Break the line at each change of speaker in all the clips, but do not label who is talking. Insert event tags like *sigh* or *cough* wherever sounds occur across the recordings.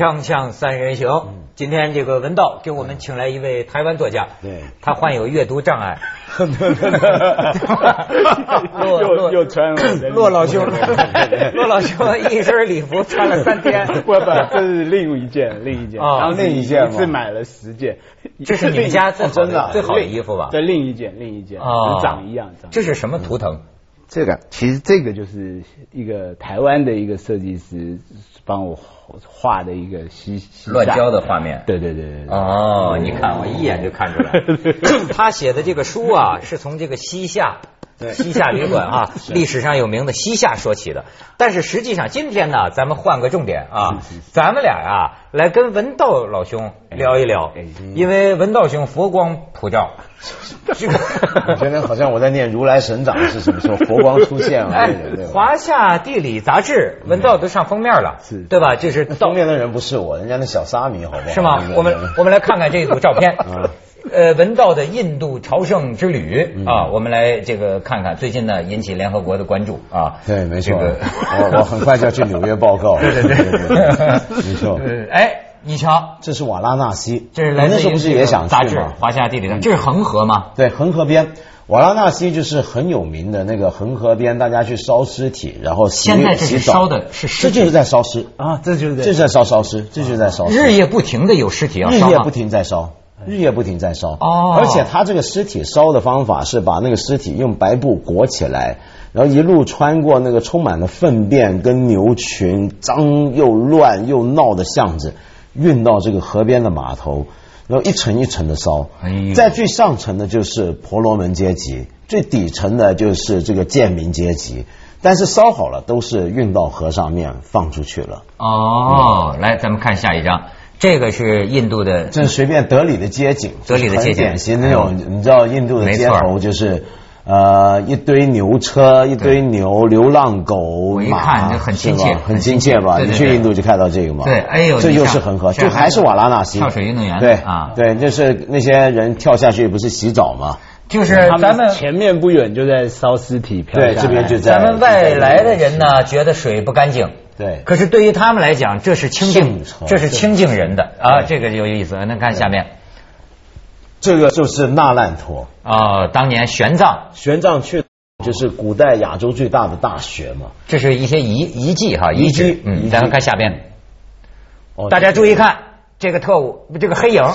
锵锵三人行，今天这个文道给我们请来一位台湾作家，
对。
他患有阅读障碍，
又 *laughs* 又又穿
骆老兄，骆 *laughs* 老兄一身礼服穿了三天，
不不，这是另一件，另一件，
啊
当时
另一件吗
一次买了十件，
这是你们家最好 *laughs*
真的
最好的衣服吧？
这，另一件，另一件，
哦。
长一样，长一样。
这是什么图腾？
这个其实这个就是一个台湾的一个设计师帮我画的一个西西
乱交的画面。
对对对对对
哦，你看我一眼就看出来，*laughs* 他写的这个书啊，是从这个西夏。西夏旅馆啊，*laughs* 历史上有名的西夏说起的。但是实际上，今天呢，咱们换个重点啊，咱们俩啊，来跟文道老兄聊一聊，因为文道兄佛光普照，这 *laughs* 个
我觉得好像我在念如来神掌是什么时候佛光出现了，*laughs*
哎？华夏地理杂志文道都上封面了，
是
对吧？这是
那封面的人不是我，人家那小沙弥，好不好？
是吗？我们我们来看看这组照片。呃，文道的印度朝圣之旅啊，我们来这个看看。最近呢，引起联合国的关注啊。
对，没错，
这个
我我很快就要去纽约报告。
对对对，*laughs*
没错。
呃哎，你瞧，
这是瓦拉纳西，
这是来自
时候不是也想
杂志华夏地理》的，这是恒河吗？
对，恒河边，瓦拉纳西就是很有名的那个恒河边，大家去烧尸体，然后洗
现在这是
洗澡
烧的是尸体
这就是在烧尸，
啊，这就是
这是在烧烧尸，这就是在烧尸。
日夜不停的有尸体要烧吗
日夜不停在烧，日夜不停在烧。
哦
而且他这个尸体烧的方法是把那个尸体用白布裹起来，然后一路穿过那个充满了粪便跟牛群、脏又乱又闹的巷子，运到这个河边的码头，然后一层一层的烧。
哎
在最上层的就是婆罗门阶级，最底层的就是这个贱民阶级。但是烧好了，都是运到河上面放出去了。
哦，来，咱们看下一张，这个是印度的
这是随便德里的街景，
德里的街景。
很典型那种，你知道印度的街头就是。呃，一堆牛车，一堆牛，流浪狗，
我一
马
看就很亲切
很亲切。吧？你去印度就看到这个嘛？
对哎呦
这就是恒河，
这
就还是瓦拉纳西。
跳水运动员。
对
啊。
对，就是那些人跳下去不是洗澡吗？
就是
他
咱们
前面不远就在烧尸体飘
对，这边就在
咱们外来的人呢，觉得水不干净。
对。
可是对于他们来讲，这是清净，这是清净人的。啊，这个有意思。那看下面。
这个就是那烂陀
啊，当年玄奘，
玄奘去，就是古代亚洲最大的大学嘛。
这是一些遗遗迹哈，遗
遗迹。
址。嗯，咱们看下边，
哦
大家注意看这个。特务，这个黑影。*laughs*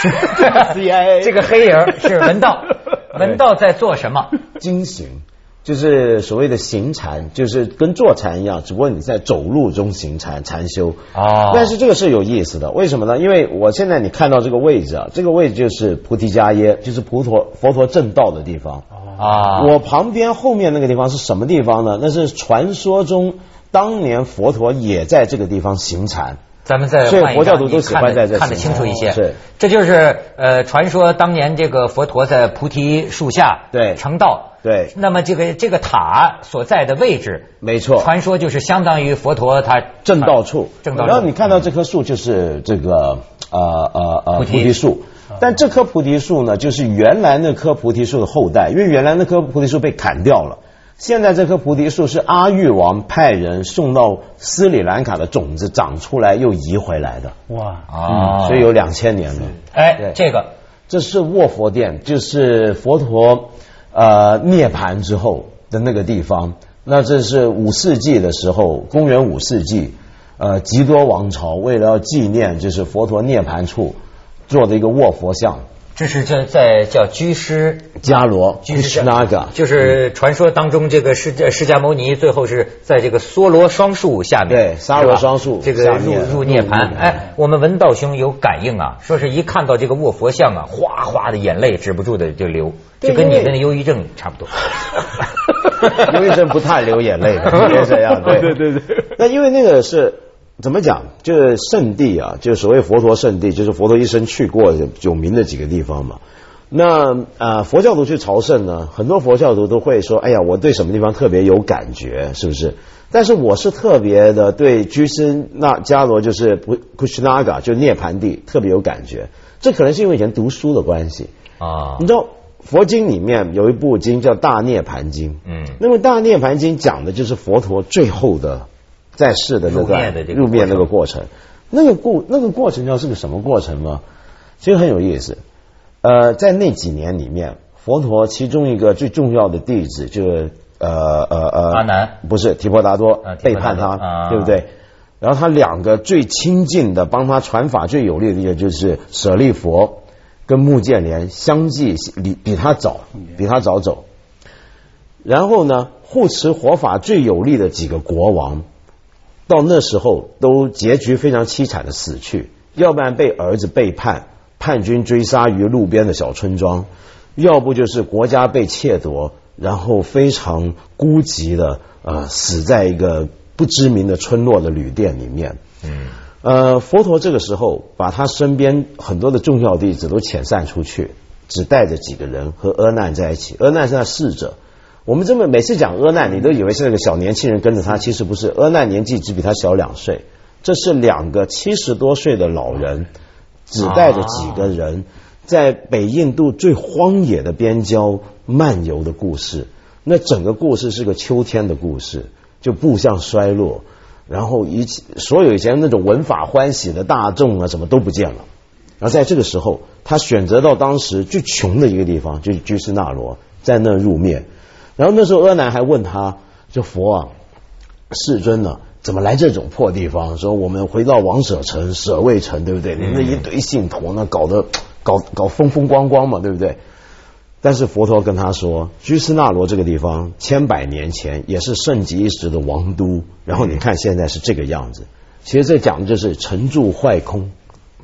是
CIA *laughs*
这个黑影是文道，*laughs* 文道在做什么？
经行，就是所谓的行禅，就是跟坐禅一样，只不过你在走路中行禅禅修。
哦
但是这个是有意思的，为什么呢？因为我现在你看到这个位置啊，这个位置就是菩提伽耶，就是佛陀佛陀正道的地方。
啊，
我旁边后面那个地方是什么地方呢？那是传说中当年佛陀也在这个地方行禅。
咱们再
所以
换一张
佛教徒都喜欢在这
你看得看得清楚一些。
是，
这就是呃，传说当年这个佛陀在菩提树下
对。
成道。
对。
那么这个这个塔所在的位置，
没错，
传说就是相当于佛陀他
正道处，
正道处。
然后你看到这棵树就是这个呃呃呃
菩提。
树，但这棵菩提树呢，就是原来那棵菩提树的后代，因为原来那棵菩提树被砍掉了。现在这棵菩提树是阿育王派人送到斯里兰卡的种子长出来又移回来的，
哇，
啊，
所以有两千年了。
哎
对，
这个
这是卧佛殿，就是佛陀呃涅盘之后的那个地方。那这是五世纪的时候，公元五世纪，呃，吉多王朝为了要纪念就是佛陀涅盘处做的一个卧佛像，
这是在在叫居师。
迦罗
居士
Krishnaga
就是传说当中，这个释迦释迦牟尼最后是在这个梭罗双树下面，
对沙罗双树
这个入入涅盘。哎，我们文道兄有感应啊，说是一看到这个卧佛像啊，哗哗的眼泪止不住的就流，
对
就跟你的那忧郁症差不多。*laughs*
忧郁症不太流眼泪 *laughs* 的，别这样。对
对对对
那因为那个是怎么讲？就是圣地啊，就是所谓佛陀圣地，就是佛陀一生去过的有名的几个地方嘛。那呃，佛教徒去朝圣呢，很多佛教徒都会说：“哎呀，我对什么地方特别有感觉，是不是？”但是我是特别的对居士那迦罗，就是不库什纳嘎，就涅盘地特别有感觉。这可能是因为以前读书的关系。
啊
你知道佛经里面有一部经叫《大涅盘经》，
嗯
那么《大涅盘经》讲的就是佛陀最后的在世的那
入灭的这个
个入灭那个过程。那个过那个过程知道是个什么过程吗？其实很有意思。呃，在那几年里面，佛陀其中一个最重要的弟子就是呃呃呃
阿难，
不是提婆达多
啊
背叛他，
啊
对不对？然后他两个最亲近的，帮他传法最有力的一个就是舍利佛跟目犍连，相继比比他早，比他早走。然后呢，护持佛法最有力的几个国王，到那时候都结局非常凄惨的死去，要不然被儿子背叛，叛军追杀于路边的小村庄，要不就是国家被窃夺，然后非常孤寂的呃死在一个不知名的村落的旅店里面。
嗯，
呃，佛陀这个时候把他身边很多的重要弟子都遣散出去，只带着几个人和阿难在一起。阿难是他侍者。我们这么每次讲阿难，你都以为是那个小年轻人跟着他，其实不是。阿难年纪只比他小两岁，这是两个七十多岁的老人，只带着几个人，在北印度最荒野的边郊漫游的故事。那整个故事是个秋天的故事，就步向衰落，然后一切所有以前那种文法欢喜的大众啊，什么都不见了。然后在这个时候，他选择到当时最穷的一个地方，就是居士那罗，在那入灭。然后那时候阿难还问他，就佛啊，世尊呢、怎么来这种破地方？说我们回到王舍城、舍卫城，对不对？你们那一堆信徒呢，搞得搞搞风风光光嘛，对不对？但是佛陀跟他说，居士那罗这个地方千百年前也是盛极一时的王都，然后你看现在是这个样子。其实这讲的就是成住坏空，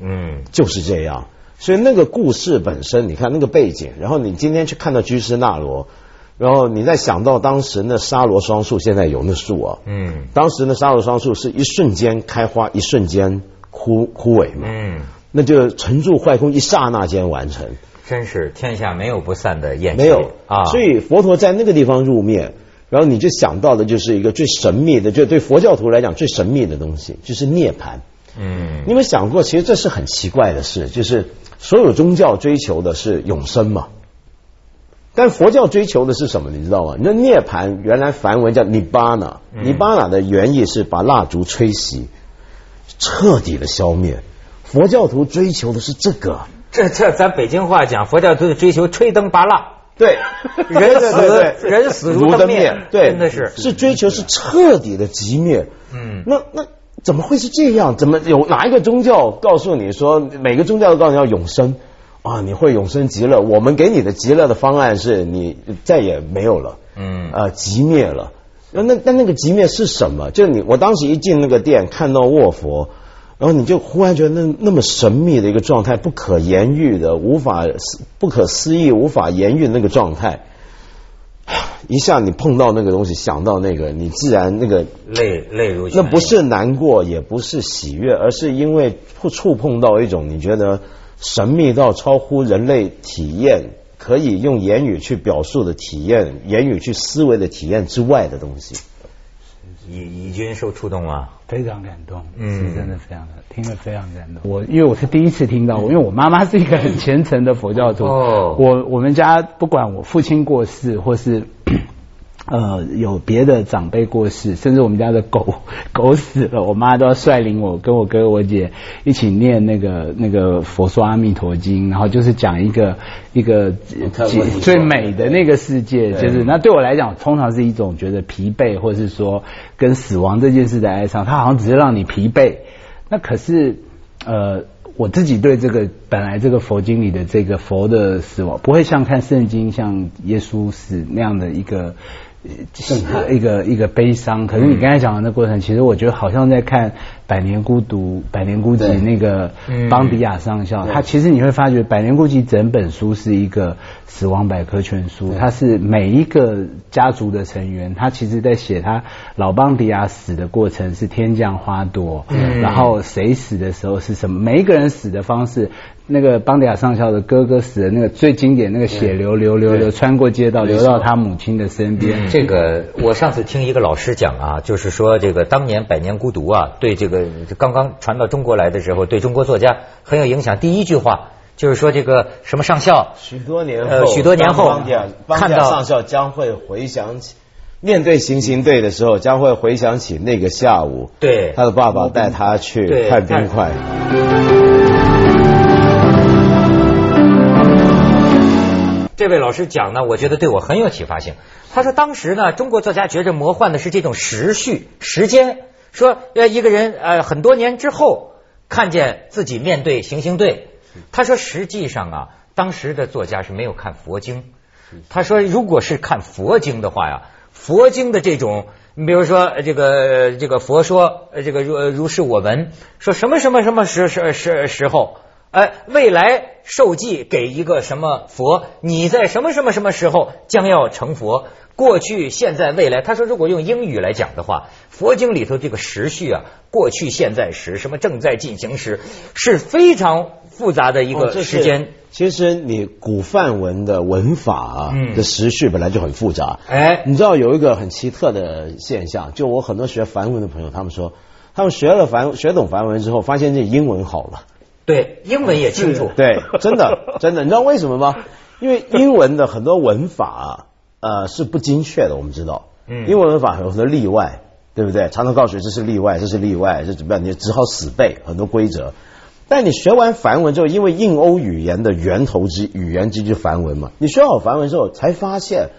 嗯，
就是这样。所以那个故事本身，你看那个背景，然后你今天去看到居士那罗，然后你再想到当时那沙罗双树，现在有那树啊，
嗯，
当时那沙罗双树是一瞬间开花，一瞬间枯枯萎嘛，
嗯，
那就沉住坏空，一刹那间完成。
真是天下没有不散的宴席，
没有。
啊，
所以佛陀在那个地方入灭，然后你就想到的就是一个最神秘的，就对佛教徒来讲最神秘的东西，就是涅槃。
嗯。
你有没有想过，其实这是很奇怪的事，就是所有宗教追求的是永生嘛，但佛教追求的是什么？你知道吗？那涅槃原来梵文叫尼巴那，
嗯
尼巴那的原意是把蜡烛吹熄，彻底的消灭。佛教徒追求的是这个，
这这咱北京话讲，佛教徒的追求吹灯拔蜡，
对，
人死人死如
如灯
灯灭
对，
真的是
是追求是彻底的极灭。
嗯
那那怎么会是这样？怎么有哪一个宗教告诉你说每个宗教都告诉你要永生啊？你会永生极乐？我们给你的极乐的方案是你再也没有了，
嗯
呃，极灭了。那那那那个极灭是什么？就你我当时一进那个店看到卧佛。然后你就忽然觉得那那么神秘的一个状态，不可言喻的、无法不可思议、无法言喻的那个状态，*sighs* 一下你碰到那个东西，想到那个，你自然那个
泪泪如
那不是难过，也不是喜悦，而是因为触触碰到一种你觉得神秘到超乎人类体验，可以用言语去表述的体验，言语去思维的体验之外的东西。
乙乙君受触动了？
非常感动，
嗯
是真的非常的，听了非常感动。我因为我是第一次听到，因为我妈妈是一个很虔诚的佛教徒，
哦
我我们家不管我父亲过世或是。呃，有别的长辈过世，甚至我们家的狗 *laughs* 狗死了，我妈都要率领我跟我哥我姐一起念那个那个佛说阿弥陀经，然后就是讲一个一个最美的那个世界，就是那对我来讲，通常是一种觉得疲惫，或是说跟死亡这件事的哀伤，它好像只是让你疲惫。那可是呃，我自己对这个本来这个佛经里的这个佛的死亡，不会像看圣经像耶稣死那样的一个。呃一个一个悲伤，可是你刚才讲的那过程，其实我觉得好像在看《百年孤独》《百年孤寂》那个
嗯。
邦迪亚上校，
对。
他其实你会发觉，《百年孤寂》整本书是一个死亡百科全书，它是每一个家族的成员，他其实在写他老邦迪亚死的过程是天降花朵，
嗯。
然后谁死的时候是什么，每一个人死的方式。那个邦迪亚上校的哥哥死的那个最经典，那个血流流流流穿过街道，流到他母亲的身边。
这个我上次听一个老师讲啊，就是说这个当年《百年孤独》啊，对这个刚刚传到中国来的时候，对中国作家很有影响。第一句话就是说这个什么上校，
许多年后，
呃许多年后
邦迪亚邦
看到
迪亚上校将会回想起面对行刑队的时候，将会回想起那个下午，
对
他的爸爸带他去
对
看冰
这位老师讲呢，我觉得对我很有启发性。他说，当时呢，中国作家觉着魔幻的是这种时序、时间。说，呃，一个人呃，很多年之后看见自己面对行刑队，他说，实际上啊，当时的作家是没有看佛经。他说，如果是看佛经的话呀，佛经的这种，你比如说这个这个佛说，呃这个如如是我闻，说什么什么什么时时时时候。呃，未来受记给一个什么佛？你在什么什么什么时候将要成佛？过去、现在、未来。他说，如果用英语来讲的话，佛经里头这个时序啊，过去、现在时，什么正在进行时，是非常复杂的一个时间。
其实你古梵文的文法啊
嗯
的时序本来就很复杂。
哎，
你知道有一个很奇特的现象，就我很多学梵文的朋友，他们说，他们学了梵学懂梵文之后，发现这英文好了。
对，英文也清楚。
对，真的 *laughs* 真的，你知道为什么吗？因为英文的很多文法啊，呃是不精确的，我们知道。
嗯
英文文法有很多例外，对不对？常常告诉你这是例外，这是例外，这怎么样？你只好死背很多规则。但你学完梵文之后，因为印欧语言的源头之语言之就是梵文嘛，你学好梵文之后，才发现，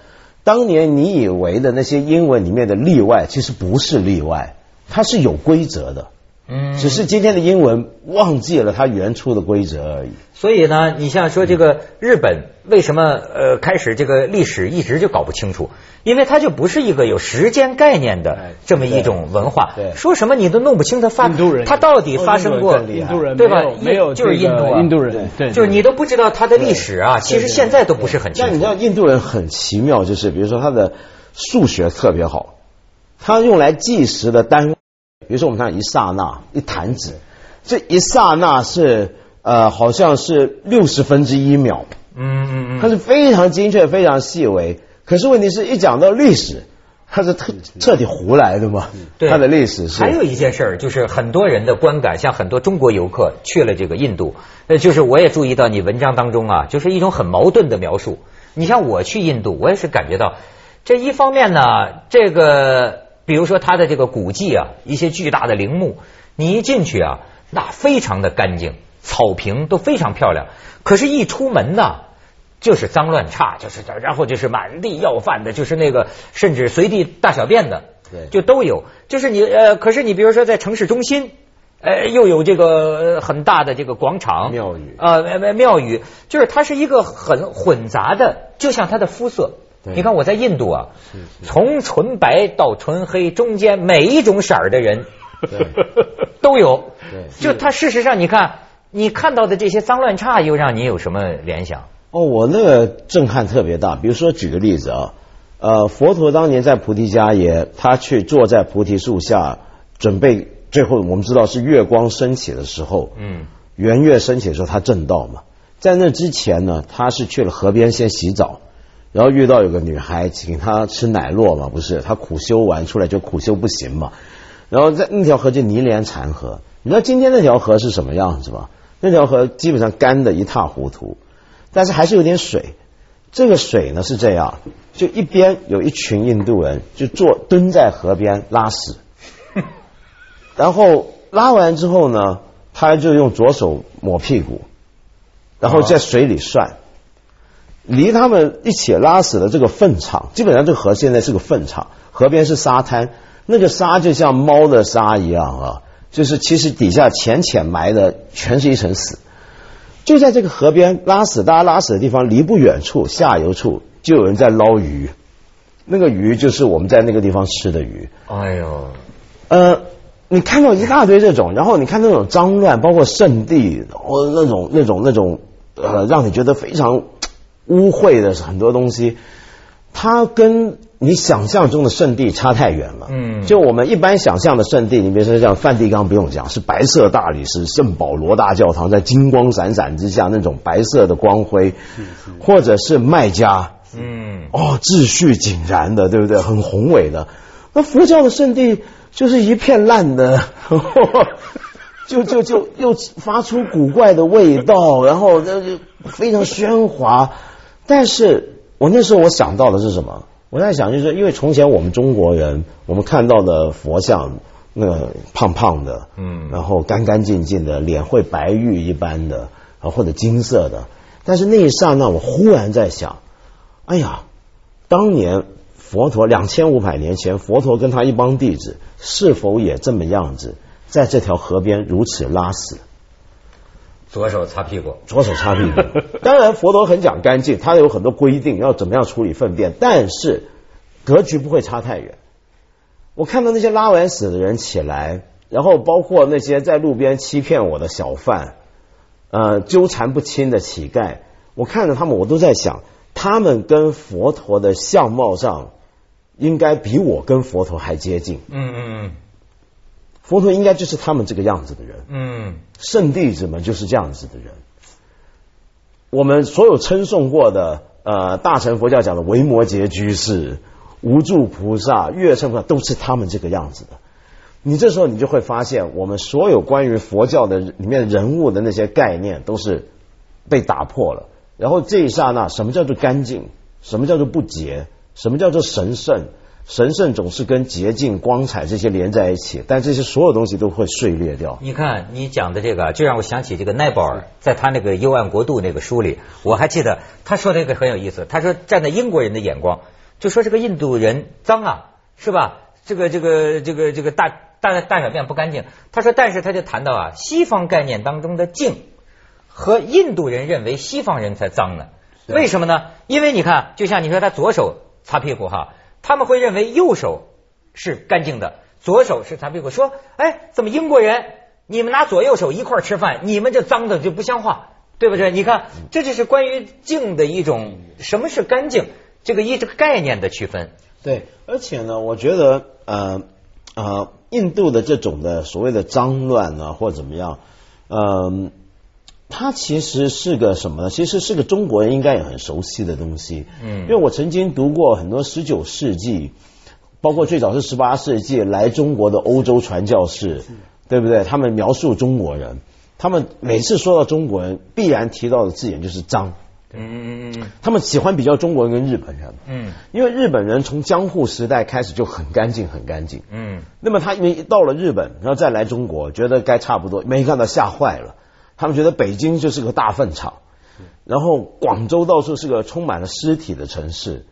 当年你以为的那些英文里面的例外，其实不是例外，它是有规则的。
嗯。
只是今天的英文忘记了它原初的规则而已。
所以呢，你像说这个日本为什么呃开始这个历史一直就搞不清楚，因为它就不是一个有时间概念的
哎
这么一种文化。
对，
说什么你都弄不清它发
印度人。
它到底发生过对吧？
没有？
就是印度啊。
印度人，对，
就是你都不知道它的历史啊，其实现在都不是很清楚。
但你知道印度人很奇妙，就是比如说他的数学特别好，他用来计时的单位，比如说我们看一刹那、一弹指，这一刹那是呃好像是六十分之一秒，
嗯嗯嗯
它是非常精确、非常细微。可是问题是一讲到历史，它是彻彻底胡来的嘛？
对，
它的历史是
还有一件事儿，就是很多人的观感，像很多中国游客去了这个印度，呃，就是我也注意到你文章当中啊，就是一种很矛盾的描述。你像我去印度，我也是感觉到，这一方面呢，这个比如说它的这个古迹啊，一些巨大的陵墓，你一进去啊，那非常的干净，草坪都非常漂亮，可是，一出门呢。就是脏乱差，就是然后就是满地要饭的，就是那个甚至随地大小便的，
对
就都有。就是你呃，可是你比如说在城市中心，呃，又有这个呃很大的这个广场
庙宇
啊、呃，庙宇，就是它是一个很混杂的，就像它的肤色。
对
你看我在印度啊，从纯白到纯黑，中间每一种色儿的人
对 *laughs*
都有。
对
就他事实上，你看你看到的这些脏乱差，又让你有什么联想？
哦，我那个震撼特别大。比如说，举个例子啊，呃，佛陀当年在菩提迦耶，他去坐在菩提树下，准备最后我们知道是月光升起的时候，
嗯
圆月升起的时候，他正道嘛。在那之前呢，他是去了河边先洗澡，然后遇到有个女孩请他吃奶酪嘛，不是？他苦修完出来就苦修不行嘛，然后在那条河就泥莲禅河。你知道今天那条河是什么样子吗？那条河基本上干的一塌糊涂。但是还是有点水。这个水呢是这样，就一边有一群印度人就坐蹲在河边拉屎，然后拉完之后呢，他就用左手抹屁股，然后在水里涮。离他们一起拉屎的这个粪场，基本上这个河现在是个粪场，河边是沙滩，那个沙就像猫的沙一样啊，就是其实底下浅浅埋的全是一层屎。就在这个河边拉屎，大家拉屎的地方离不远处，下游处就有人在捞鱼，那个鱼就是我们在那个地方吃的鱼。
哎呦，
呃，你看到一大堆这种，然后你看那种脏乱，包括圣地，或那种那种那种呃，让你觉得非常污秽的很多东西，它跟你想象中的圣地差太远了。
嗯
就我们一般想象的圣地，你比如说像梵蒂冈，不用讲，是白色大理石圣保罗大教堂，在金光闪闪之下那种白色的光辉，或者是麦加，
嗯，
哦，秩序井然的，对不对？很宏伟的。那佛教的圣地就是一片烂的，*laughs* 就就就又发出古怪的味道，然后那就非常喧哗。但是我那时候我想到的是什么？我在想，就是因为从前我们中国人，我们看到的佛像，那个胖胖的，嗯，然后干干净净的，脸会白玉一般的，啊或者金色的。但是那一刹那，我忽然在想，哎呀，当年佛陀两千五百年前，佛陀跟他一帮弟子，是否也这么样子，在这条河边如此拉屎？
左手擦屁股，
左手擦屁股。当然，佛陀很讲干净，他有很多规定，要怎么样处理粪便。但是格局不会差太远。我看到那些拉完屎的人起来，然后包括那些在路边欺骗我的小贩，呃，纠缠不清的乞丐，我看着他们，我都在想，他们跟佛陀的相貌上，应该比我跟佛陀还接近。嗯嗯嗯。佛陀应该就是他们这个样子的人，嗯，圣弟子们就是这样子的人。我们所有称颂过的，呃，大乘佛教讲的维摩诘居士、无住菩萨、月称菩萨，都是他们这个样子的。你这时候你就会发现，我们所有关于佛教的里面人物的那些概念都是被打破了。然后这一刹那，什么叫做干净？什么叫做不洁？什么叫做神圣？神圣总是跟洁净、光彩这些连在一起，但这些所有东西都会碎裂掉。
你看你讲的这个，就让我想起这个奈保尔在他那个《幽暗国度》那个书里，我还记得他说那个很有意思。他说站在英国人的眼光，就说这个印度人脏啊，是吧？这个这个这个这个大大大小便不干净。他说，但是他就谈到啊，西方概念当中的净和印度人认为西方人才脏呢？为什么呢？因为你看，就像你说他左手擦屁股哈。他们会认为右手是干净的，左手是擦屁股。说，哎，怎么英国人你们拿左右手一块吃饭，你们这脏的就不像话，对不对？你看，这就是关于净的一种什么是干净这个一这个概念的区分。
对，而且呢，我觉得呃呃，印度的这种的所谓的脏乱呢，或者怎么样，嗯。它其实是个什么呢？其实是个中国人应该也很熟悉的东西。嗯，因为我曾经读过很多十九世纪，包括最早是十八世纪来中国的欧洲传教士，对不对？他们描述中国人，他们每次说到中国人，必然提到的字眼就是脏。嗯嗯嗯他们喜欢比较中国人跟日本人。嗯，因为日本人从江户时代开始就很干净，很干净。嗯，那么他因为到了日本，然后再来中国，觉得该差不多，没看到吓坏了。他们觉得北京就是个大粪场，然后广州到处是个充满了尸体的城市，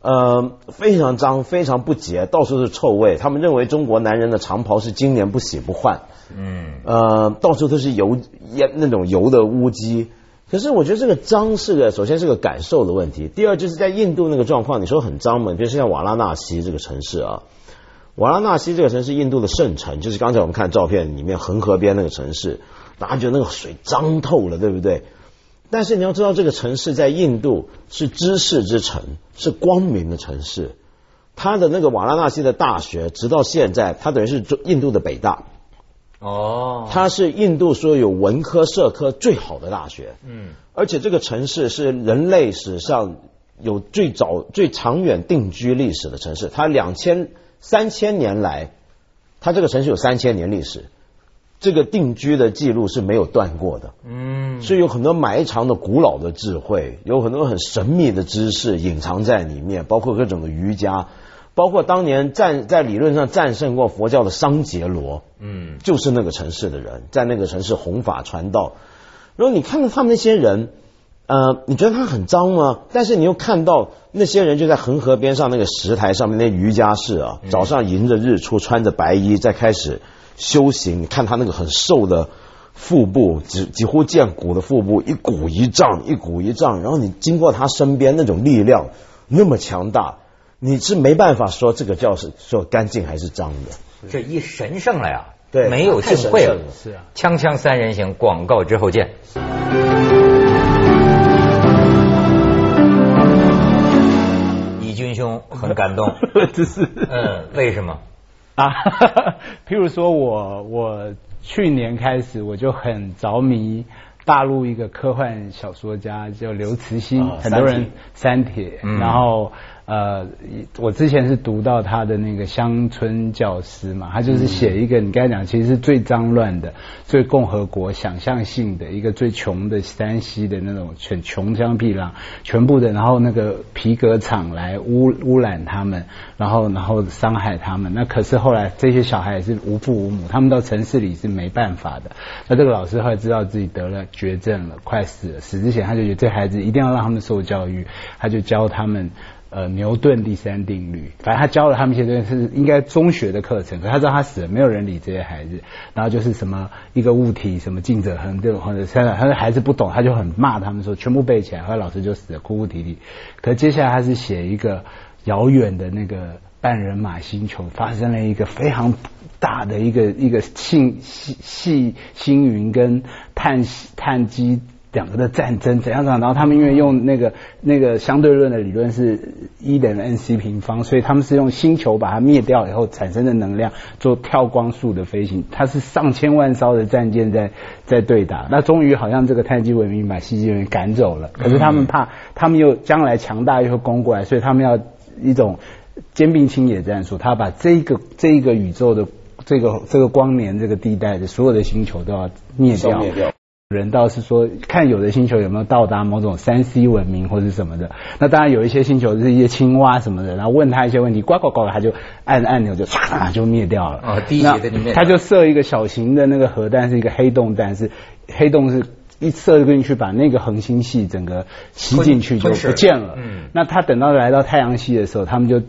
呃，非常脏，非常不洁，到处是臭味。他们认为中国男人的长袍是今年不洗不换，嗯，呃，到处都是油烟那种油的污迹。可是我觉得这个脏是个，首先是个感受的问题，第二就是在印度那个状况，你说很脏嘛？比如像瓦拉纳西这个城市啊，瓦拉纳西这个城市，印度的圣城，就是刚才我们看照片里面恒河边那个城市。大家觉得那个水脏透了，对不对？但是你要知道，这个城市在印度是知识之城，是光明的城市。它的那个瓦拉纳西的大学，直到现在，它等于是印度的北大。哦，它是印度所有文科、社科最好的大学。嗯，而且这个城市是人类史上有最早、最长远定居历史的城市。它两千、三千年来，它这个城市有三千年历史。这个定居的记录是没有断过的，嗯，所以有很多埋藏的古老的智慧，有很多很神秘的知识隐藏在里面，包括各种的瑜伽，包括当年战在理论上战胜过佛教的桑杰罗，嗯，就是那个城市的人，在那个城市弘法传道。然后你看到他们那些人，呃，你觉得他很脏吗？但是你又看到那些人就在恒河边上那个石台上面那瑜伽室啊，早上迎着日出，穿着白衣在开始。修行，你看他那个很瘦的腹部，几几乎见骨的腹部，一鼓一胀，一鼓一胀，然后你经过他身边，那种力量那么强大，你是没办法说这个叫是说干净还是脏的。
这一神圣了呀，
对，
没有智慧了。是啊，锵锵三人行，广告之后见。*laughs* 李军兄很感动，*laughs*
这是
嗯，为什么？
啊，*laughs* 譬如说我我去年开始我就很着迷大陆一个科幻小说家叫刘慈欣，很多人《三体》，然后呃，我之前是读到他的那个乡村教师嘛，他就是写一个你刚才讲，其实是最脏乱的、最共和国想象性的一个最穷的山西的那种全穷乡僻壤，全部的，然后那个皮革厂来污污染他们，然后然后伤害他们。那可是后来这些小孩也是无父无母，他们到城市里是没办法的。那这个老师后来知道自己得了绝症了，快死了，死之前他就觉得这孩子一定要让他们受教育，他就教他们。呃，牛顿第三定律，反正他教了他们一些东西，是应该中学的课程。可他知道他死了，没有人理这些孩子。然后就是什么一个物体，什么静者恒这种，或者现在他的孩子不懂，他就很骂他们说，全部背起来。后来老师就死了，哭哭啼啼。可接下来他是写一个遥远的那个半人马星球发生了一个非常大的一个一个星系系星云跟碳碳基。两个的战争怎样怎样，然后他们因为用那个那个相对论的理论是一等于 n c 平方，所以他们是用星球把它灭掉以后产生的能量做跳光速的飞行，它是上千万艘的战舰在在对打，那终于好像这个太极文明把西极文明赶走了，可是他们怕他们又将来强大又会攻过来，所以他们要一种兼并清野战术，他把这个这一个宇宙的这个这个光年这个地带的所有的星球都要灭掉。人倒是说，看有的星球有没有到达某种三 C 文明或者什么的。那当然有一些星球是一些青蛙什么的，然后问他一些问题，呱呱呱，他就按按钮就唰就灭掉了。
哦，第一集的里面，
他就设一个小型的那个核弹，是一个黑洞弹，是黑洞是一射进去把那个恒星系整个吸进去就不见了。嗯，那他等到来到太阳系的时候，他们就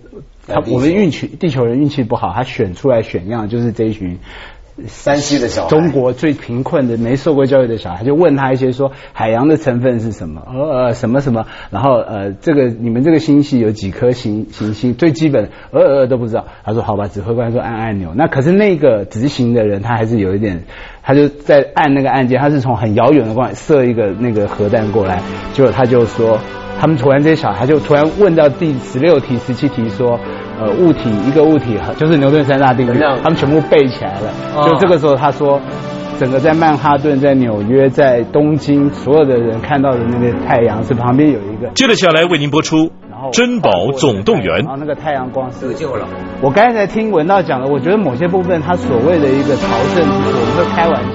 他我们运气地球人运气不好，他选出来选样就是这一群。
山西的小孩，
中国最贫困的没受过教育的小孩，就问他一些说海洋的成分是什么，呃什么什么，然后呃这个你们这个星系有几颗行行星，最基本呃呃都不知道。他说好吧，指挥官说按按钮，那可是那个执行的人他还是有一点，他就在按那个按键，他是从很遥远的光射一个那个核弹过来，结果他就说。他们突然这些小孩就突然问到第十六题、十七题说，呃，物体一个物体就是牛顿三大定律，他们全部背起来了。就这个时候他说，整个在曼哈顿、在纽约、在东京，所有的人看到的那个太阳是旁边有一个。
接着下来为您播出《珍宝总动员》。
然后那个太阳光
自救了。
我刚才听文道讲的，我觉得某些部分他所谓的一个朝圣我们会开玩笑。